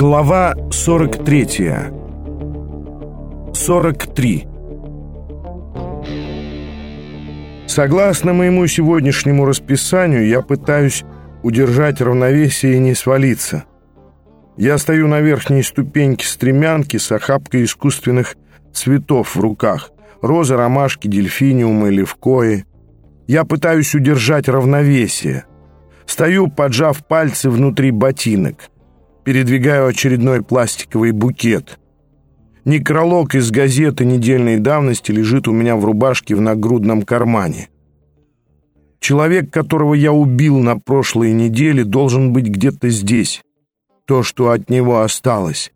Глава 43 43 Согласно моему сегодняшнему расписанию, я пытаюсь удержать равновесие и не свалиться. Я стою на верхней ступеньке стремянки с охапкой искусственных цветов в руках. Розы, ромашки, дельфиниумы, левкои. Я пытаюсь удержать равновесие. Стою, поджав пальцы внутри ботинок. Передвигаю очередной пластиковый букет. Некролог из газеты недельной давности лежит у меня в рубашке в нагрудном кармане. Человек, которого я убил на прошлой неделе, должен быть где-то здесь. То, что от него осталось.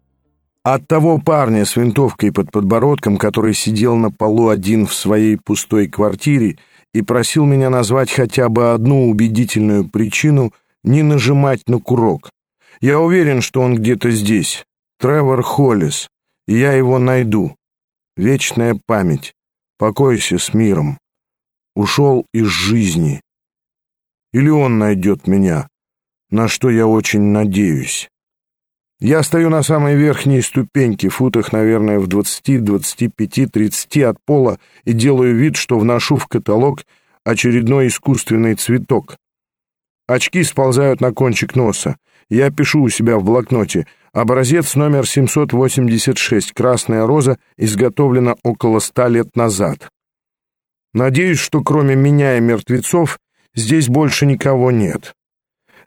От того парня с винтовкой под подбородком, который сидел на полу один в своей пустой квартире и просил меня назвать хотя бы одну убедительную причину не нажимать на курок. Я уверен, что он где-то здесь. Тревор Холлис. Я его найду. Вечная память. Покойся с миром. Ушел из жизни. Или он найдет меня, на что я очень надеюсь. Я стою на самой верхней ступеньке, футах, наверное, в 20, 25, 30 от пола и делаю вид, что вношу в каталог очередной искусственный цветок. Очки сползают на кончик носа. Я пишу у себя в блокноте. Образец номер 786, красная роза, изготовлена около ста лет назад. Надеюсь, что кроме меня и мертвецов здесь больше никого нет.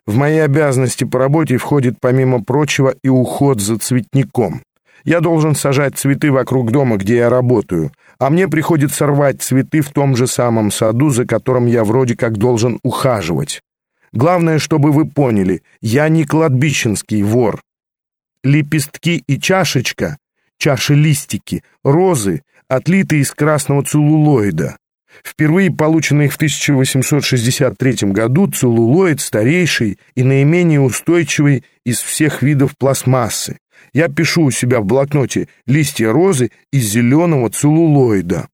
В мои обязанности по работе входит, помимо прочего, и уход за цветником. Я должен сажать цветы вокруг дома, где я работаю, а мне приходится рвать цветы в том же самом саду, за которым я вроде как должен ухаживать. Главное, чтобы вы поняли, я не кладбищенский вор. Лепестки и чашечка, чашелистики, розы, отлиты из красного целлулоида. Впервые полученный в 1863 году целлулоид старейший и наименее устойчивый из всех видов пластмассы. Я пишу у себя в блокноте листья розы из зеленого целлулоида.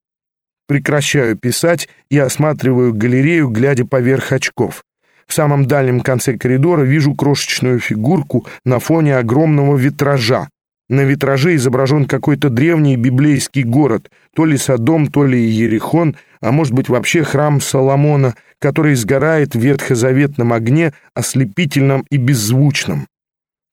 Прекращаю писать и осматриваю галерею, глядя поверх очков. В самом дальнем конце коридора вижу крошечную фигурку на фоне огромного витража. На витраже изображен какой-то древний библейский город, то ли Содом, то ли Ерихон, а может быть вообще храм Соломона, который сгорает в ветхозаветном огне, ослепительном и беззвучном.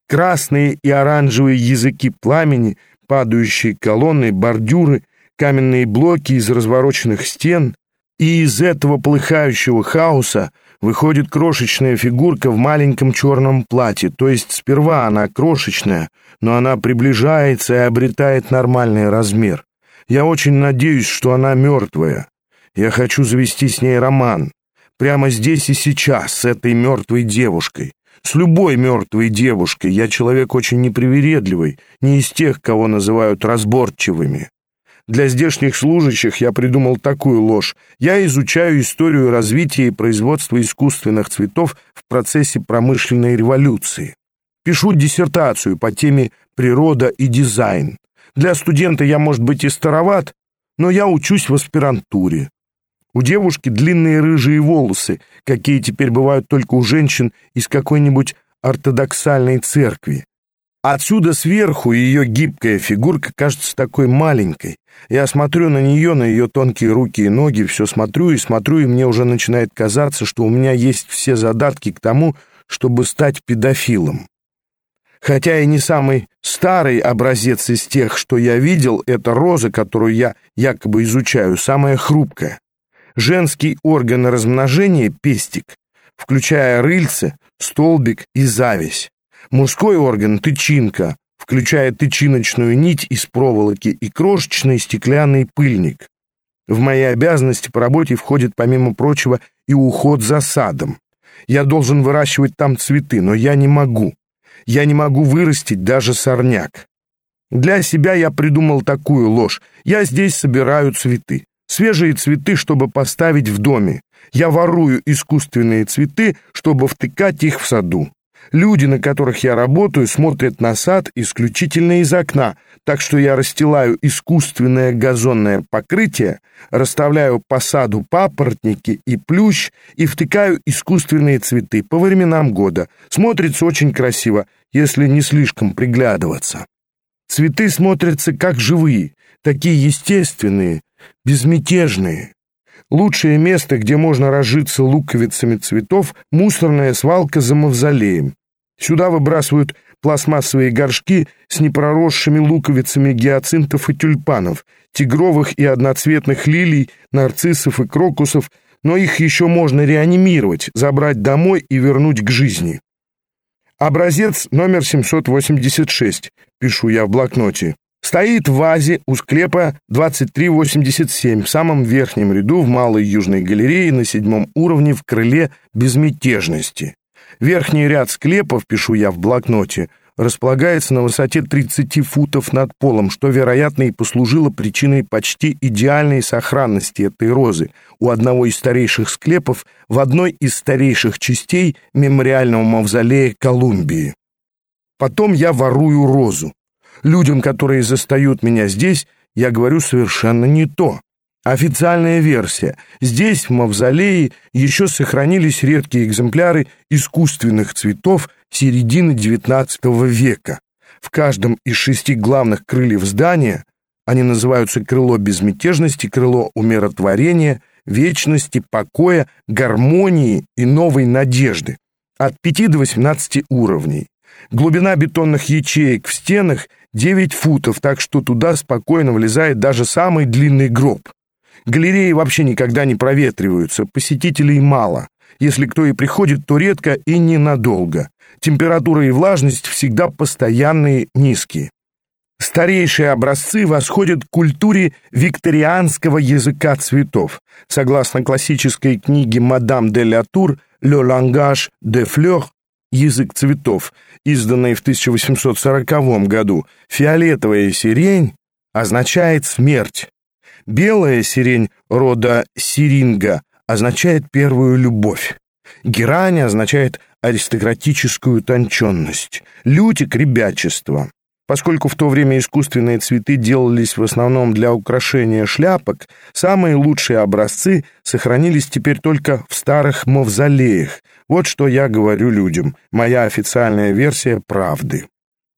Красные и оранжевые языки пламени, падающие колонны, бордюры, каменные блоки из развороченных стен, и из этого полыхающего хаоса выходит крошечная фигурка в маленьком черном платье, то есть сперва она крошечная, но она приближается и обретает нормальный размер. Я очень надеюсь, что она мертвая. Я хочу завести с ней роман. Прямо здесь и сейчас, с этой мертвой девушкой. С любой мертвой девушкой. Я человек очень непривередливый, не из тех, кого называют разборчивыми. Для здешних служащих я придумал такую ложь. Я изучаю историю развития и производства искусственных цветов в процессе промышленной революции. Пишу диссертацию по теме «Природа и дизайн». Для студента я, может быть, и староват, но я учусь в аспирантуре. У девушки длинные рыжие волосы, какие теперь бывают только у женщин из какой-нибудь ортодоксальной церкви. Отсюда сверху ее гибкая фигурка кажется такой маленькой. Я смотрю на нее, на ее тонкие руки и ноги, все смотрю и смотрю, и мне уже начинает казаться, что у меня есть все задатки к тому, чтобы стать педофилом. Хотя и не самый старый образец из тех, что я видел, это роза, которую я якобы изучаю, самая хрупкая. Женский орган размножения – пестик, включая рыльце, столбик и зависть. Мужской орган – тычинка, включая тычиночную нить из проволоки и крошечный стеклянный пыльник. В мои обязанности по работе входит, помимо прочего, и уход за садом. Я должен выращивать там цветы, но я не могу. Я не могу вырастить даже сорняк. Для себя я придумал такую ложь. Я здесь собираю цветы. Свежие цветы, чтобы поставить в доме. Я ворую искусственные цветы, чтобы втыкать их в саду. Люди, на которых я работаю, смотрят на сад исключительно из окна, так что я расстилаю искусственное газонное покрытие, расставляю по саду папоротники и плющ и втыкаю искусственные цветы по временам года. Смотрится очень красиво. если не слишком приглядываться. Цветы смотрятся как живые, такие естественные, безмятежные. Лучшее место, где можно разжиться луковицами цветов, мусорная свалка за мавзолеем. Сюда выбрасывают пластмассовые горшки с непроросшими луковицами гиацинтов и тюльпанов, тигровых и одноцветных лилий, нарциссов и крокусов, но их еще можно реанимировать, забрать домой и вернуть к жизни. Образец номер 786, пишу я в блокноте. Стоит в вазе у склепа 2387 в самом верхнем ряду в Малой Южной галерее на седьмом уровне в крыле безмятежности. Верхний ряд склепов, пишу я в блокноте, располагается на высоте 30 футов над полом, что, вероятно, и послужило причиной почти идеальной сохранности этой розы у одного из старейших склепов в одной из старейших частей мемориального мавзолея Колумбии. Потом я ворую розу. Людям, которые застают меня здесь, я говорю совершенно не то. Официальная версия. Здесь, в мавзолее, еще сохранились редкие экземпляры искусственных цветов середины XIX века. В каждом из шести главных крыльев здания они называются крыло безмятежности, крыло умиротворения, вечности, покоя, гармонии и новой надежды. От 5 до 18 уровней. Глубина бетонных ячеек в стенах 9 футов, так что туда спокойно влезает даже самый длинный гроб. Галереи вообще никогда не проветриваются, посетителей мало. Если кто и приходит, то редко и ненадолго. Температура и влажность всегда постоянные низкие. Старейшие образцы восходят к культуре викторианского языка цветов. Согласно классической книге «Мадам де ля Тур» «Le langage de fleurs» «Язык цветов», изданной в 1840 году, фиолетовая сирень означает смерть. Белая сирень рода сиринга означает первую любовь. Герань означает аристократическую тонченность. Лютик — ребячество. Поскольку в то время искусственные цветы делались в основном для украшения шляпок, самые лучшие образцы сохранились теперь только в старых мавзолеях. Вот что я говорю людям. Моя официальная версия правды.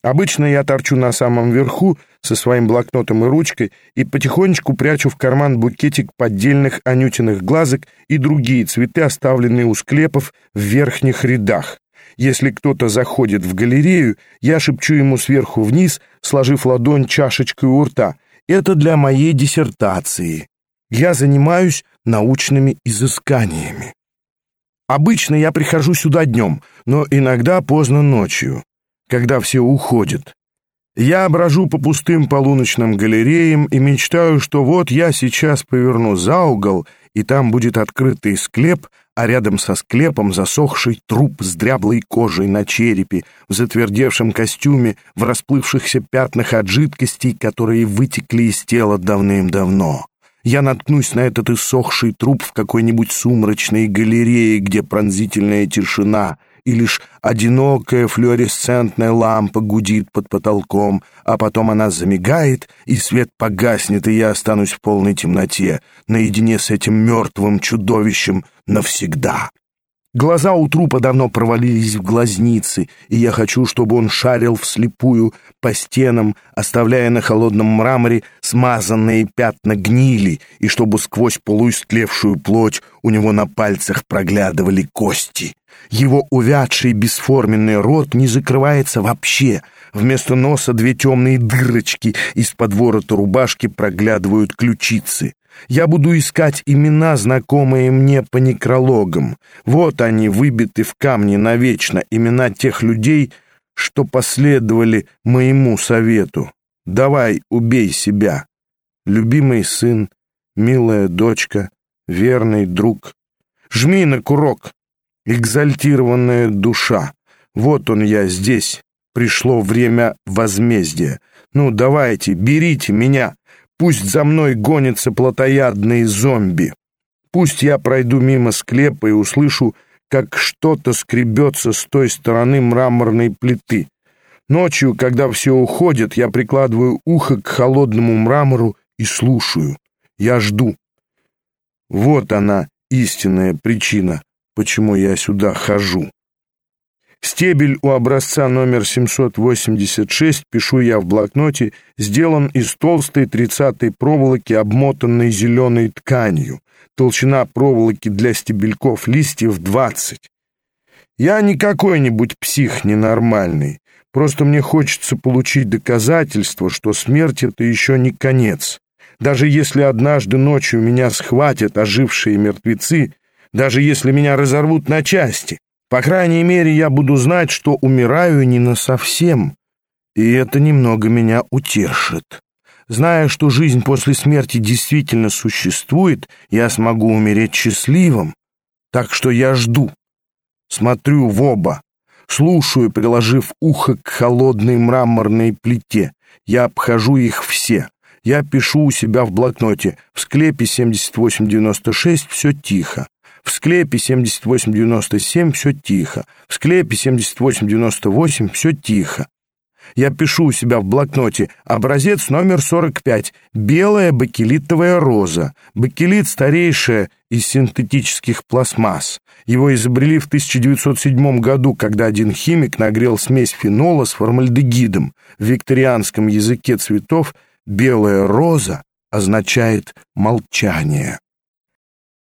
Обычно я торчу на самом верху со своим блокнотом и ручкой и потихонечку прячу в карман букетик поддельных анютиных глазок и другие цветы, оставленные у склепов в верхних рядах. Если кто-то заходит в галерею, я шепчу ему сверху вниз, сложив ладонь чашечкой у рта. Это для моей диссертации. Я занимаюсь научными изысканиями. Обычно я прихожу сюда днем, но иногда поздно ночью когда все уходят. Я брожу по пустым полуночным галереям и мечтаю, что вот я сейчас поверну за угол, и там будет открытый склеп, а рядом со склепом засохший труп с дряблой кожей на черепе, в затвердевшем костюме, в расплывшихся пятнах от жидкостей, которые вытекли из тела давным-давно. Я наткнусь на этот иссохший труп в какой-нибудь сумрачной галерее, где пронзительная тишина — и лишь одинокая флуоресцентная лампа гудит под потолком, а потом она замигает, и свет погаснет, и я останусь в полной темноте, наедине с этим мертвым чудовищем навсегда. Глаза у трупа давно провалились в глазницы, и я хочу, чтобы он шарил вслепую по стенам, оставляя на холодном мраморе смазанные пятна гнили, и чтобы сквозь полуистлевшую плоть у него на пальцах проглядывали кости. Его увядший бесформенный рот не закрывается вообще. Вместо носа две темные дырочки из-под ворота рубашки проглядывают ключицы. Я буду искать имена, знакомые мне по некрологам. Вот они, выбиты в камне навечно, имена тех людей, что последовали моему совету. Давай, убей себя. Любимый сын, милая дочка, верный друг. Жми на курок, экзальтированная душа. Вот он я здесь. Пришло время возмездия. Ну, давайте, берите меня. Пусть за мной гонятся плотоядные зомби. Пусть я пройду мимо склепа и услышу, как что-то скребется с той стороны мраморной плиты. Ночью, когда все уходит, я прикладываю ухо к холодному мрамору и слушаю. Я жду. Вот она, истинная причина, почему я сюда хожу. Стебель у образца номер 786, пишу я в блокноте, сделан из толстой тридцатой проволоки, обмотанной зеленой тканью. Толщина проволоки для стебельков листьев 20. Я не какой-нибудь псих ненормальный. Просто мне хочется получить доказательство, что смерть — это еще не конец. Даже если однажды ночью меня схватят ожившие мертвецы, даже если меня разорвут на части, по крайней мере, я буду знать, что умираю не насовсем, и это немного меня утешит. Зная, что жизнь после смерти действительно существует, я смогу умереть счастливым. Так что я жду, смотрю в оба, слушаю, приложив ухо к холодной мраморной плите. Я обхожу их все. Я пишу у себя в блокноте. В склепе 7896 все тихо. В склепе 7897 все тихо. В склепе 7898 все тихо. Я пишу у себя в блокноте образец номер 45. Белая бакелитовая роза. Бакелит старейшая из синтетических пластмасс. Его изобрели в 1907 году, когда один химик нагрел смесь фенола с формальдегидом. В викторианском языке цветов белая роза означает молчание.